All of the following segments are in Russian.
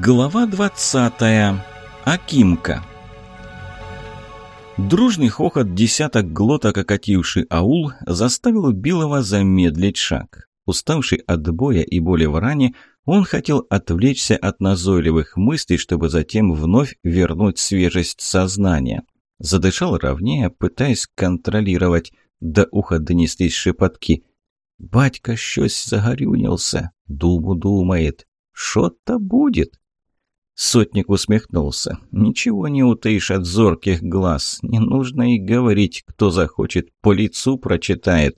Глава 20. Акимка. Дружный хохот десяток глоток окативший аул заставил Билова замедлить шаг. Уставший от боя и боли в ране, он хотел отвлечься от назойливых мыслей, чтобы затем вновь вернуть свежесть сознания. Задышал ровнее, пытаясь контролировать. До уха донеслись шепотки. «Батька щось загорюнился, думу думает. Что-то будет». Сотник усмехнулся. «Ничего не утаишь от зорких глаз. Не нужно и говорить, кто захочет, по лицу прочитает».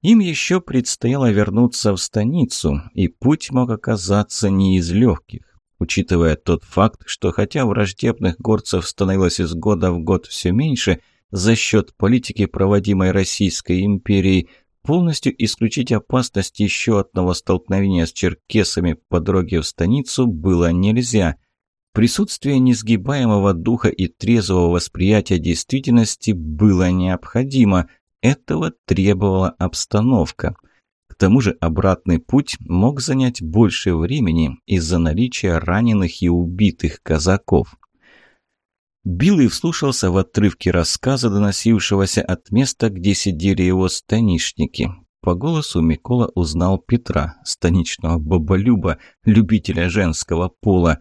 Им еще предстояло вернуться в станицу, и путь мог оказаться не из легких. Учитывая тот факт, что хотя враждебных горцев становилось из года в год все меньше за счет политики, проводимой Российской империей, Полностью исключить опасность еще одного столкновения с черкесами по дороге в станицу было нельзя. Присутствие несгибаемого духа и трезвого восприятия действительности было необходимо. Этого требовала обстановка. К тому же обратный путь мог занять больше времени из-за наличия раненых и убитых казаков. Билый вслушался в отрывки рассказа, доносившегося от места, где сидели его станишники. По голосу Микола узнал Петра, станичного баболюба, любителя женского пола.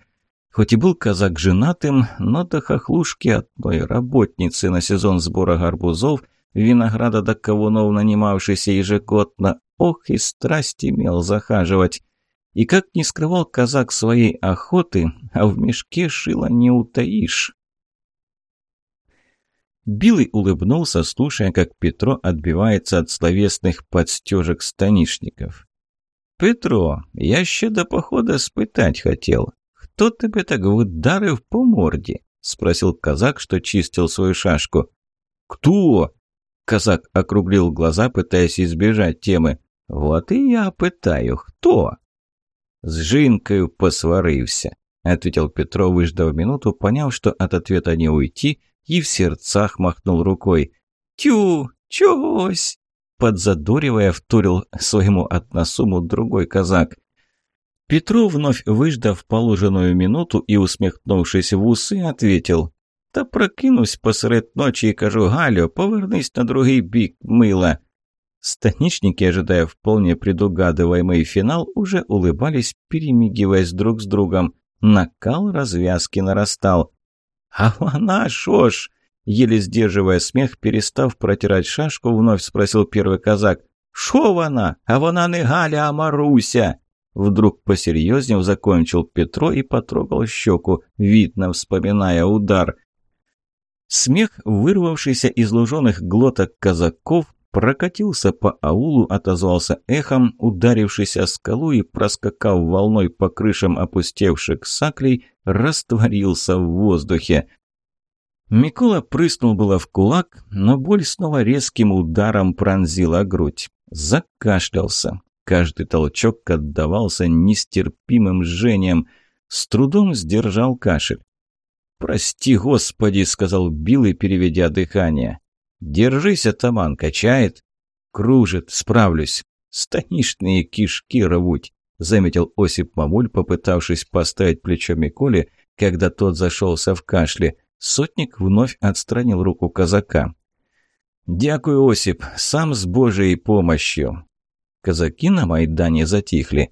Хоть и был казак женатым, но до хохлушки одной работницы на сезон сбора гарбузов, винограда до кавунов нанимавшийся ежегодно, ох и страсть имел захаживать. И как не скрывал казак своей охоты, а в мешке шила не утаишь. Билый улыбнулся, слушая, как Петро отбивается от словесных подстежек станишников. «Петро, я ще до похода спытать хотел. Кто тебе так вдарив по морде?» — спросил казак, что чистил свою шашку. «Кто?» — казак округлил глаза, пытаясь избежать темы. «Вот и я пытаю, кто?» «С Жинкою посварився», — ответил Петро, выждав минуту, поняв, что от ответа не уйти, и в сердцах махнул рукой. «Тю, чогось!» Подзадоривая, вторил своему относуму другой казак. Петров, вновь выждав положенную минуту и усмехнувшись в усы, ответил. «Та прокинусь посеред ночи и кажу, Галю, повернись на другий бік, мила». Станичники, ожидая вполне предугадываемый финал, уже улыбались, перемигиваясь друг с другом. Накал развязки нарастал. «А она шо ж?» Еле сдерживая смех, перестав протирать шашку, вновь спросил первый казак. «Шо вона? А вона не Галя, а Маруся!» Вдруг посерьезнее закончил Петро и потрогал щеку, видно, вспоминая удар. Смех, вырвавшийся из луженых глоток казаков, прокатился по аулу, отозвался эхом, ударившись о скалу и, проскакав волной по крышам опустевших саклей, растворился в воздухе. Микола прыснул было в кулак, но боль снова резким ударом пронзила грудь. Закашлялся. Каждый толчок отдавался нестерпимым жжением. С трудом сдержал кашель. «Прости, Господи!» — сказал Билый, переведя дыхание. «Держись, атаман, качает?» «Кружит, справлюсь. Станишные кишки рвуть», — заметил Осип Мамуль, попытавшись поставить плечо Миколе, когда тот зашелся в кашле. Сотник вновь отстранил руку казака. «Дякую, Осип, сам с Божией помощью». Казаки на Майдане затихли.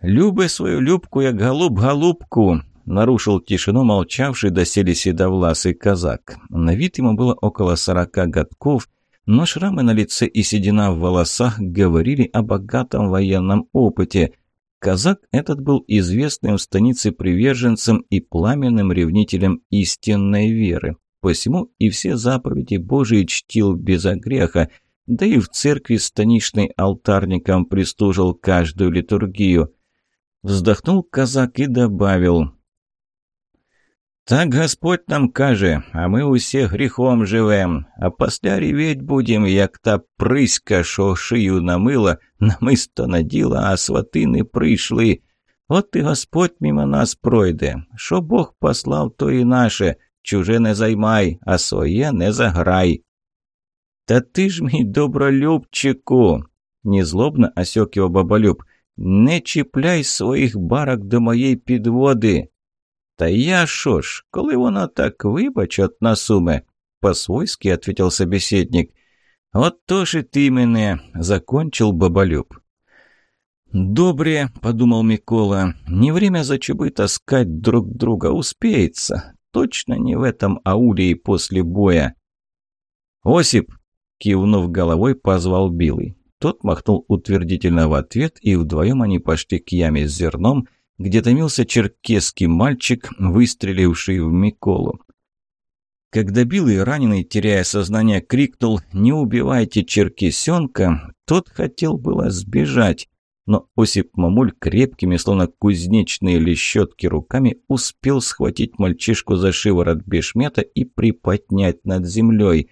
«Любе свою любку, я голуб-голубку!» нарушил тишину молчавший доселе седовласый казак. На вид ему было около сорока годков, но шрамы на лице и седина в волосах говорили о богатом военном опыте. Казак этот был известным в станице приверженцем и пламенным ревнителем истинной веры. Посему и все заповеди Божии чтил без огреха, да и в церкви станичной алтарником прислужил каждую литургию. Вздохнул казак и добавил – так Господь нам каже, а ми усе гріхом живем, а пасля ріветь будем, як та приська, що шию намила, намисто наділа, а свати не прийшли. От і Господь мимо нас пройде. Що Бог послав, то і наше. Чуже не займай, а своє не заграй. Та ти ж мій добролюбчику, незлобно осек його баболюб. Не чіпляй своїх барок до моєї підводи. Та я шо ж, коли вона так вибач от насуме, по-свойски ответил собеседник. «Вот тоже ты мене», — закончил Бабалюб. «Добре», — подумал Микола, — «не время за чубы таскать друг друга, успеется. Точно не в этом ауле и после боя». «Осип!» — кивнув головой, позвал Билый. Тот махнул утвердительно в ответ, и вдвоем они пошли к яме с зерном, где томился черкесский мальчик, выстреливший в Миколу. Когда Билый, раненый, теряя сознание, крикнул «Не убивайте черкесенка!», тот хотел было сбежать, но Осип Мамуль крепкими, словно кузнечные лещетки руками, успел схватить мальчишку за шиворот бешмета и приподнять над землей.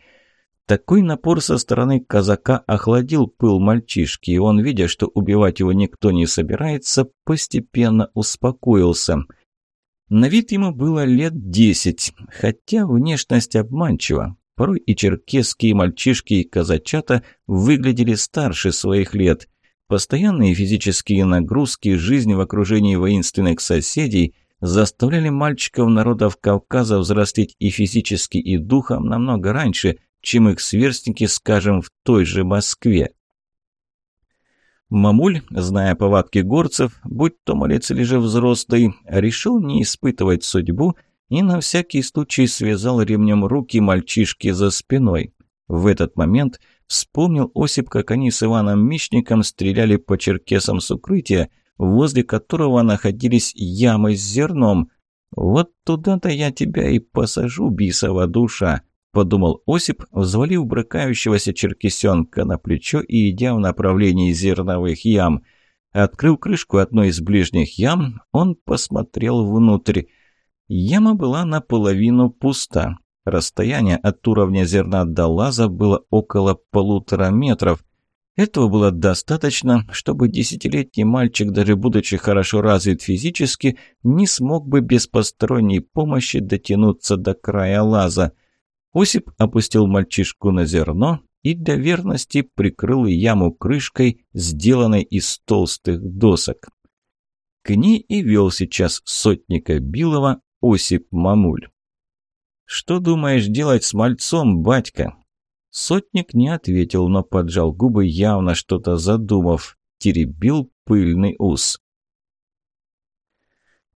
Такой напор со стороны казака охладил пыл мальчишки, и он, видя, что убивать его никто не собирается, постепенно успокоился. На вид ему было лет десять, хотя внешность обманчива. Порой и черкесские мальчишки, и казачата выглядели старше своих лет – Постоянные физические нагрузки, жизнь в окружении воинственных соседей заставляли мальчиков народов Кавказа взрослеть и физически, и духом намного раньше, чем их сверстники, скажем, в той же Москве. Мамуль, зная повадки горцев, будь то малец или же взрослый, решил не испытывать судьбу и на всякий случай связал ремнем руки мальчишки за спиной. В этот момент Вспомнил Осип, как они с Иваном Мищником стреляли по черкесам с укрытия, возле которого находились ямы с зерном. «Вот туда-то я тебя и посажу, бисова душа», – подумал Осип, взвалив брыкающегося черкесенка на плечо и идя в направлении зерновых ям. Открыв крышку одной из ближних ям, он посмотрел внутрь. Яма была наполовину пуста. Расстояние от уровня зерна до лаза было около полутора метров. Этого было достаточно, чтобы десятилетний мальчик, даже будучи хорошо развит физически, не смог бы без посторонней помощи дотянуться до края лаза. Осип опустил мальчишку на зерно и для верности прикрыл яму крышкой, сделанной из толстых досок. К ней и вел сейчас сотника Билова Осип Мамуль. «Что думаешь делать с мальцом, батька?» Сотник не ответил, но поджал губы, явно что-то задумав. Теребил пыльный ус.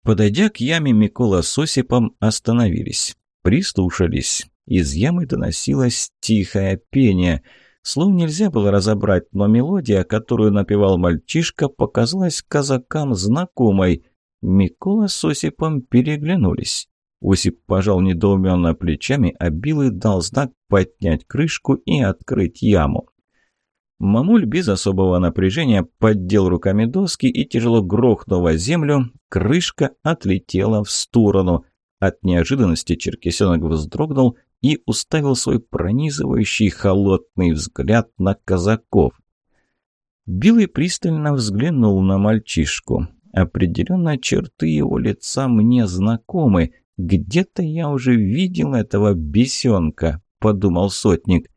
Подойдя к яме, Микола с Осипом остановились. Прислушались. Из ямы доносилось тихое пение. Слов нельзя было разобрать, но мелодия, которую напевал мальчишка, показалась казакам знакомой. Микола с Осипом переглянулись. Осип пожал недоуменно плечами, а Билый дал знак поднять крышку и открыть яму. Мамуль без особого напряжения поддел руками доски и, тяжело грохнув о землю, крышка отлетела в сторону. От неожиданности черкесенок вздрогнул и уставил свой пронизывающий холодный взгляд на казаков. Билый пристально взглянул на мальчишку. Определенно черты его лица мне знакомы – «Где-то я уже видел этого бесенка», – подумал сотник.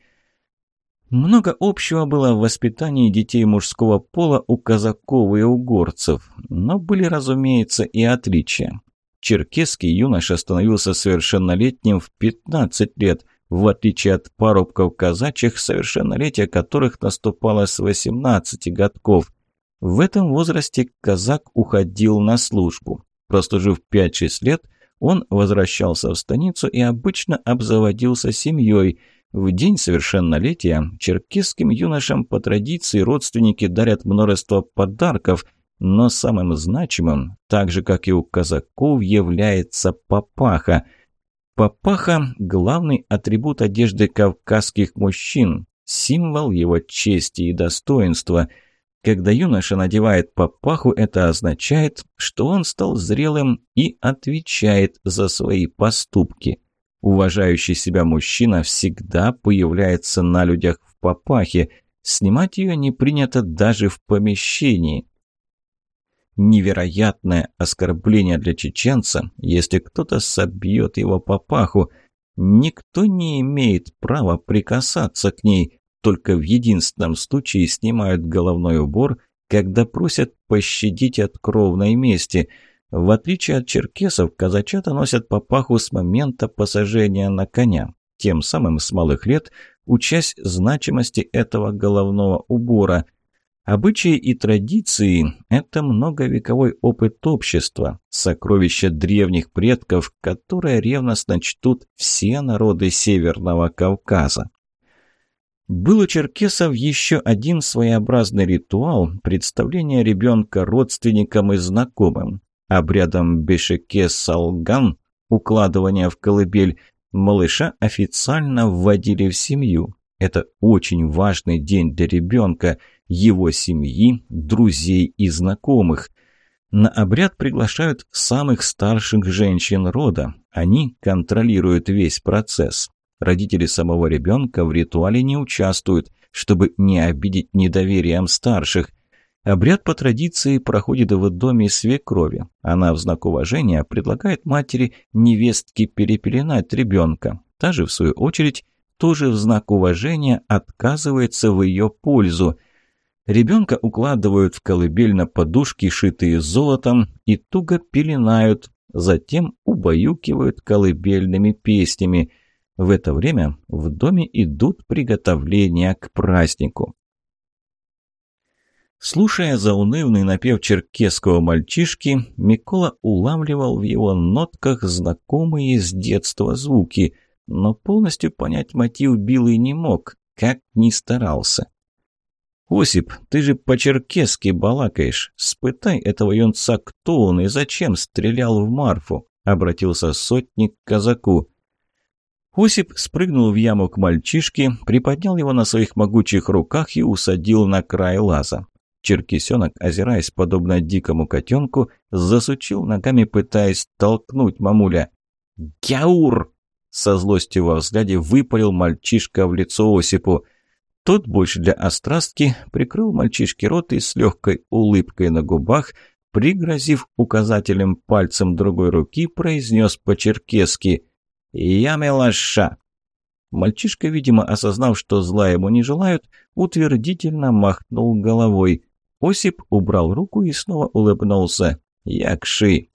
Много общего было в воспитании детей мужского пола у казаков и у горцев, но были, разумеется, и отличия. Черкесский юноша становился совершеннолетним в 15 лет, в отличие от парубков казачьих, совершеннолетие которых наступало с 18 годков. В этом возрасте казак уходил на службу. Прослужив 5-6 лет – он возвращался в станицу и обычно обзаводился семьей. В день совершеннолетия черкесским юношам по традиции родственники дарят множество подарков, но самым значимым, так же как и у казаков, является папаха. Папаха – главный атрибут одежды кавказских мужчин, символ его чести и достоинства – когда юноша надевает папаху, это означает, что он стал зрелым и отвечает за свои поступки. Уважающий себя мужчина всегда появляется на людях в папахе. Снимать ее не принято даже в помещении. Невероятное оскорбление для чеченца, если кто-то собьет его папаху. Никто не имеет права прикасаться к ней, только в единственном случае снимают головной убор когда просят пощадить от кровной мести. В отличие от черкесов, казачата носят папаху с момента посажения на коня, тем самым с малых лет учась значимости этого головного убора – Обычаи и традиции – это многовековой опыт общества, сокровища древних предков, которые ревностно чтут все народы Северного Кавказа. Был у черкесов еще один своеобразный ритуал представления ребенка родственникам и знакомым. Обрядом Бешеке-Салган, укладывания в колыбель, малыша официально вводили в семью. Это очень важный день для ребенка – его семьи, друзей и знакомых. На обряд приглашают самых старших женщин рода. Они контролируют весь процесс. Родители самого ребенка в ритуале не участвуют, чтобы не обидеть недоверием старших. Обряд по традиции проходит в доме свекрови. Она в знак уважения предлагает матери невестке перепеленать ребенка. Та же, в свою очередь, тоже в знак уважения отказывается в ее пользу. Ребенка укладывают в колыбель на подушки, шитые золотом, и туго пеленают, затем убаюкивают колыбельными песнями. В это время в доме идут приготовления к празднику. Слушая заунывный напев черкесского мальчишки, Микола улавливал в его нотках знакомые с детства звуки, но полностью понять мотив Билый не мог, как ни старался. «Осип, ты же по-черкесски балакаешь. Спытай этого юнца, кто он и зачем стрелял в Марфу?» — обратился сотник к казаку. Осип спрыгнул в яму к мальчишке, приподнял его на своих могучих руках и усадил на край лаза. Черкесенок, озираясь подобно дикому котенку, засучил ногами, пытаясь толкнуть мамуля. «Гяур!» — со злостью во взгляде выпалил мальчишка в лицо Осипу — тот больше для острастки прикрыл мальчишке рот и с легкой улыбкой на губах, пригрозив указателем пальцем другой руки, произнес по-черкесски «Я мелаша». Мальчишка, видимо, осознав, что зла ему не желают, утвердительно махнул головой. Осип убрал руку и снова улыбнулся. «Якши!»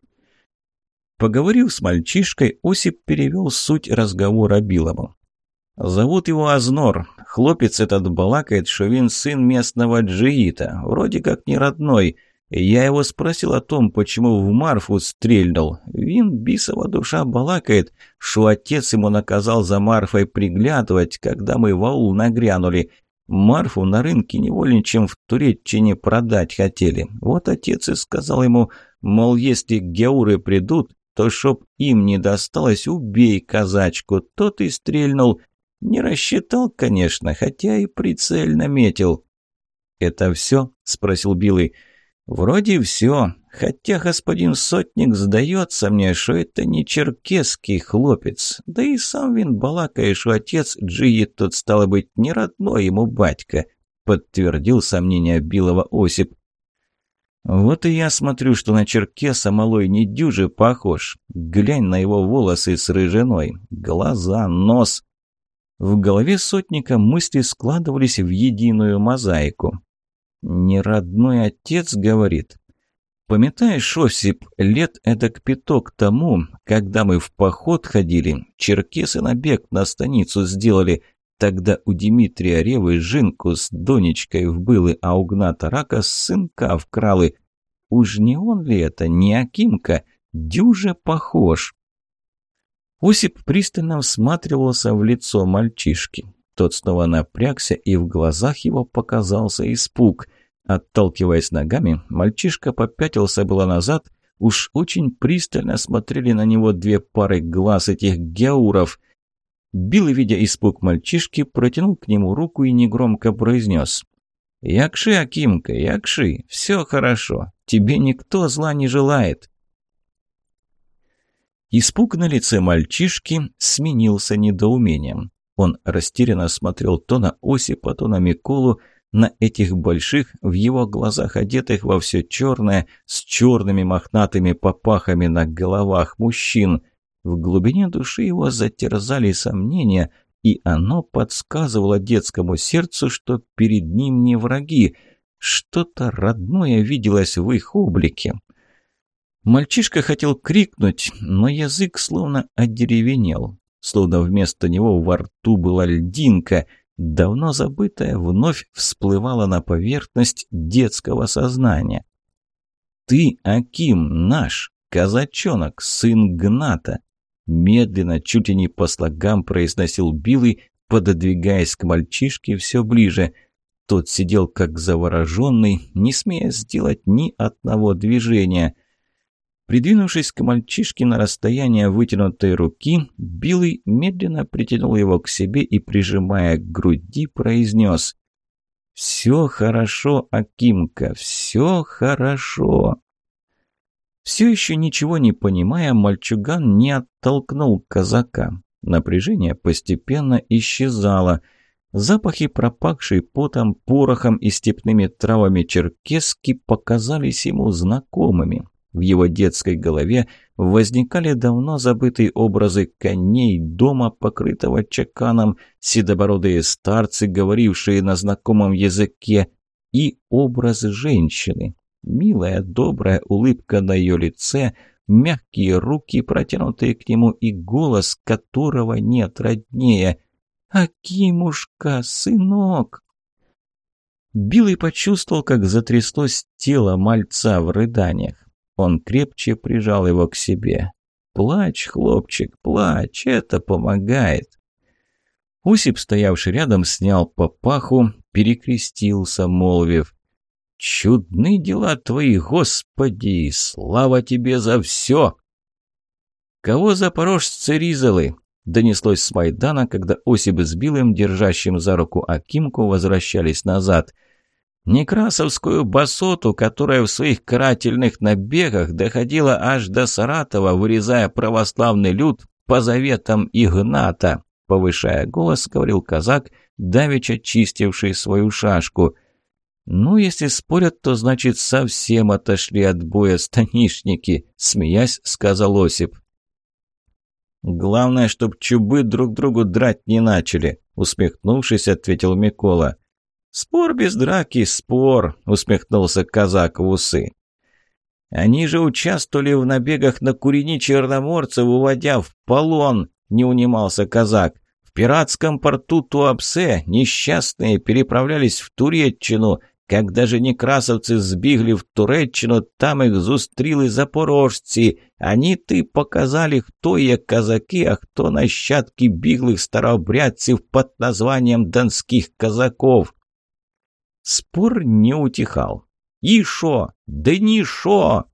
Поговорив с мальчишкой, Осип перевел суть разговора Билому. Зовут его Азнор. Хлопец этот балакает, что Вин сын местного джиита, вроде как не родной. Я его спросил о том, почему в Марфу стрельнул. Вин, бисова душа, балакает, что отец ему наказал за Марфой приглядывать, когда мы в аул нагрянули. Марфу на рынке невольничем в Туреччине продать хотели. Вот отец и сказал ему, мол, если геуры придут, то чтоб им не досталось, убей казачку. Тот и стрельнул. Не рассчитал, конечно, хотя и прицельно метил. «Это все?» – спросил Билый. «Вроде все, хотя господин Сотник сдается мне, что это не черкесский хлопец. Да и сам вин балакаешь, что отец Джиит тут, стало быть, не родной ему батька», – подтвердил сомнение Билова Осип. «Вот и я смотрю, что на черкеса малой не дюже похож. Глянь на его волосы с рыжиной, глаза, нос». В голове сотника мысли складывались в единую мозаику. «Не родной отец, — говорит. Памятаешь, Осип, лет эдак пяток тому, когда мы в поход ходили, черкесы набег на станицу сделали, Тогда у Дмитрия Ревы жинку с Донечкой в былы, а у Гната Рака сынка вкралы. Уж не он ли это, не Акимка? Дюже похож. Осип пристально всматривался в лицо мальчишки. Тот снова напрягся, и в глазах его показался испуг. Отталкиваясь ногами, мальчишка попятился было назад. Уж очень пристально смотрели на него две пары глаз этих геуров. Билл, видя испуг мальчишки, протянул к нему руку и негромко произнес. «Якши, Акимка, якши, все хорошо. Тебе никто зла не желает». Испуг на лице мальчишки сменился недоумением. Он растерянно смотрел то на Осипа, то на Миколу, на этих больших, в его глазах одетых во все черное, с черными мохнатыми попахами на головах мужчин. В глубине души его затерзали сомнения, и оно подсказывало детскому сердцу, что перед ним не враги. Что-то родное виделось в их облике. Мальчишка хотел крикнуть, но язык словно одеревенел. Словно вместо него во рту была льдинка, давно забытая, вновь всплывала на поверхность детского сознания. «Ты, Аким, наш, казачонок, сын Гната!» Медленно, чуть и не по слогам произносил Билый, пододвигаясь к мальчишке все ближе. Тот сидел как завороженный, не смея сделать ни одного движения. Придвинувшись к мальчишке на расстояние вытянутой руки, Билый медленно притянул его к себе и, прижимая к груди, произнес «Все хорошо, Акимка, все хорошо». Все еще ничего не понимая, мальчуган не оттолкнул казака. Напряжение постепенно исчезало. Запахи, пропахшие потом, порохом и степными травами черкески, показались ему знакомыми. В его детской голове возникали давно забытые образы коней, дома, покрытого чаканом, седобородые старцы, говорившие на знакомом языке, и образ женщины. Милая, добрая улыбка на ее лице, мягкие руки, протянутые к нему, и голос, которого нет роднее. «Акимушка, сынок!» Билый почувствовал, как затряслось тело мальца в рыданиях. Он крепче прижал его к себе. «Плачь, хлопчик, плачь, это помогает!» Усип, стоявший рядом, снял папаху, перекрестился, молвив. «Чудны дела твои, Господи! Слава тебе за все!» «Кого запорожцы ризалы?» — донеслось с Майдана, когда Осип с Билым, держащим за руку Акимку, возвращались назад — Некрасовскую басоту, которая в своих карательных набегах доходила аж до Саратова, вырезая православный люд по заветам Игната, повышая голос, говорил казак, давеча чистивший свою шашку. «Ну, если спорят, то значит совсем отошли от боя станишники», — смеясь, сказал Осип. «Главное, чтоб чубы друг другу драть не начали», — усмехнувшись, ответил Микола. «Спор без драки, спор», — усмехнулся казак в усы. «Они же участвовали в набегах на курени черноморцев, уводя в полон», — не унимался казак. «В пиратском порту Туапсе несчастные переправлялись в Туреччину. Когда же некрасовцы сбігли в Туреччину, там их зустріли запорожці. Они ты показали, кто є казаки, а кто нащадки біглих старообрядців под названием донских казаков». Спор не утихал. «И шо? Да ни шо!»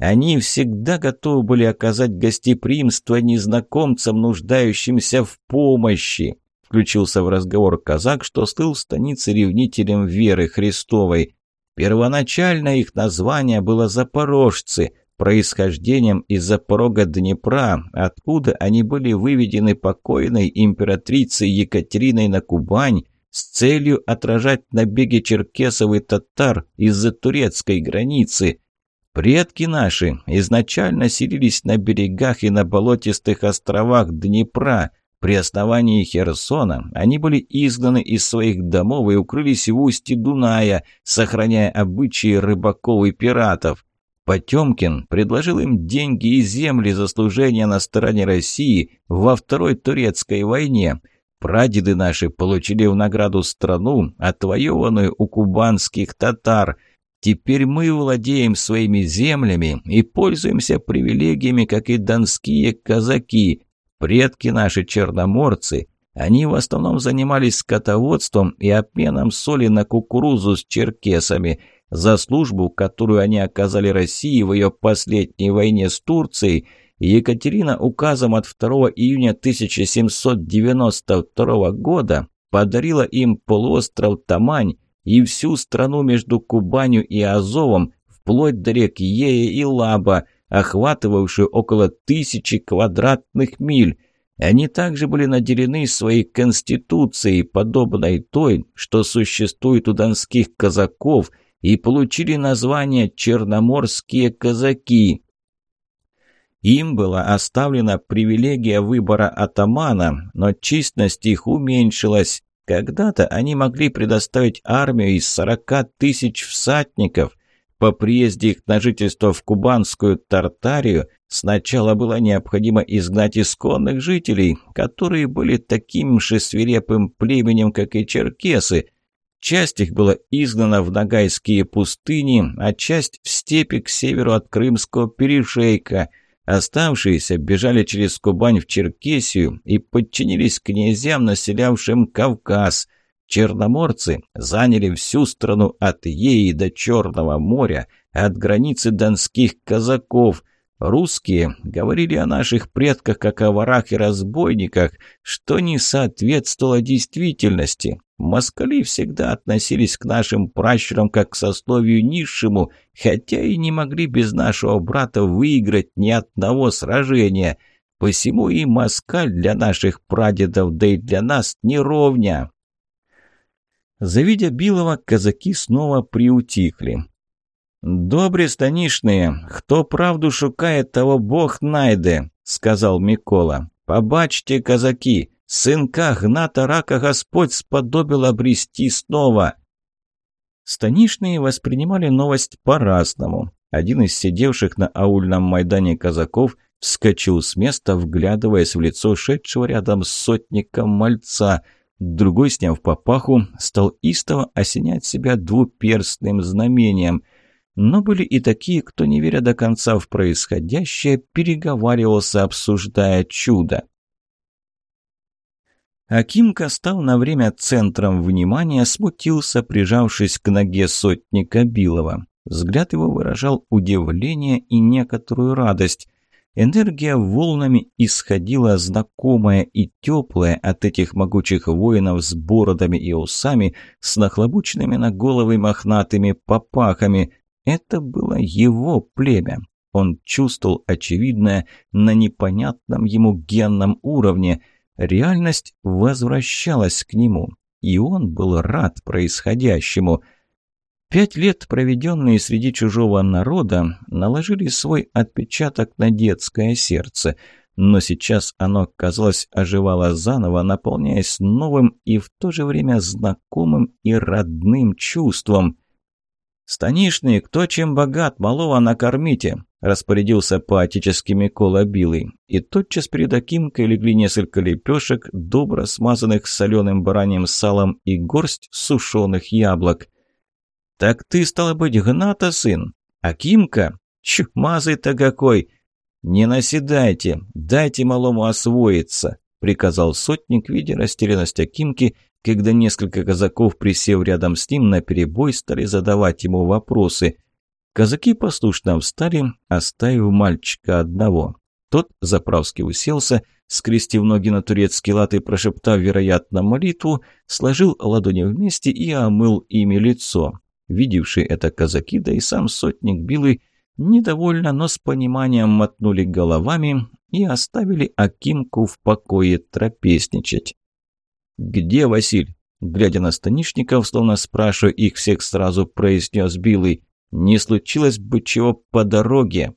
Они всегда готовы были оказать гостеприимство незнакомцам, нуждающимся в помощи. Включился в разговор казак, что стыл в станице ревнителем веры Христовой. Первоначально их название было «Запорожцы», происхождением из-за порога Днепра, откуда они были выведены покойной императрицей Екатериной на Кубань, с целью отражать набеги черкесов и татар из-за турецкой границы. Предки наши изначально селились на берегах и на болотистых островах Днепра. При основании Херсона они были изгнаны из своих домов и укрылись в устье Дуная, сохраняя обычаи рыбаков и пиратов. Потемкин предложил им деньги и земли за служение на стороне России во Второй Турецкой войне – Прадеды наши получили в награду страну, отвоеванную у кубанских татар. Теперь мы владеем своими землями и пользуемся привилегиями, как и донские казаки. Предки наши черноморцы, они в основном занимались скотоводством и обменом соли на кукурузу с черкесами. За службу, которую они оказали России в ее последней войне с Турцией – Екатерина указом от 2 июня 1792 года подарила им полуостров Тамань и всю страну между Кубанью и Азовом, вплоть до рек Ея и Лаба, охватывавшую около тысячи квадратных миль. Они также были наделены своей конституцией, подобной той, что существует у донских казаков, и получили название «Черноморские казаки», им была оставлена привилегия выбора атамана, но численность их уменьшилась. Когда-то они могли предоставить армию из сорока тысяч всадников. По приезде их на жительство в кубанскую Тартарию сначала было необходимо изгнать исконных жителей, которые были таким же свирепым племенем, как и черкесы. Часть их была изгнана в Ногайские пустыни, а часть в степи к северу от Крымского перешейка – Оставшиеся бежали через Кубань в Черкесию и подчинились князьям, населявшим Кавказ. Черноморцы заняли всю страну от Еи до Черного моря, от границы донских казаков. Русские говорили о наших предках как о ворах и разбойниках, что не соответствовало действительности. Москали всегда относились к нашим пращурам как к сословию низшему, хотя и не могли без нашего брата выиграть ни одного сражения. Посему и москаль для наших прадедов, да и для нас не ровня. Завидя Билова, казаки снова приутихли. «Добрі станишные, кто правду шукает, того Бог найде», — сказал Микола. «Побачьте, казаки, Сынка Гната Рака Господь сподобил обрести снова. Станишные воспринимали новость по-разному. Один из сидевших на аульном майдане казаков вскочил с места, вглядываясь в лицо шедшего рядом с сотником мальца. Другой, сняв папаху, стал истово осенять себя двуперстным знамением. Но были и такие, кто, не веря до конца в происходящее, переговаривался, обсуждая чудо. Акимка стал на время центром внимания, смутился, прижавшись к ноге сотника Билова. Взгляд его выражал удивление и некоторую радость. Энергия волнами исходила знакомая и теплая от этих могучих воинов с бородами и усами, с нахлобученными на головы мохнатыми попахами. Это было его племя. Он чувствовал очевидное на непонятном ему генном уровне – Реальность возвращалась к нему, и он был рад происходящему. Пять лет, проведенные среди чужого народа, наложили свой отпечаток на детское сердце, но сейчас оно, казалось, оживало заново, наполняясь новым и в то же время знакомым и родным чувством. «Станишный, кто чем богат, малого накормите!» Распорядился поотечески Микола Билый. И тотчас перед Акимкой легли несколько лепешек, добро смазанных соленым бараньим салом и горсть сушеных яблок. «Так ты, стало быть, Гната, сын? Акимка? Чумазый-то какой!» «Не наседайте, дайте малому освоиться», — приказал сотник, видя растерянность Акимки, когда несколько казаков, присев рядом с ним, наперебой стали задавать ему вопросы — Казаки послушно встали, оставив мальчика одного. Тот заправски уселся, скрестив ноги на турецкий лад и прошептав, вероятно, молитву, сложил ладони вместе и омыл ими лицо. Видевшие это казаки, да и сам сотник Билый, недовольно, но с пониманием мотнули головами и оставили Акимку в покое трапезничать. «Где Василь?» Глядя на станишников, словно спрашивая их всех сразу, произнес Билый. Не случилось бы чего по дороге.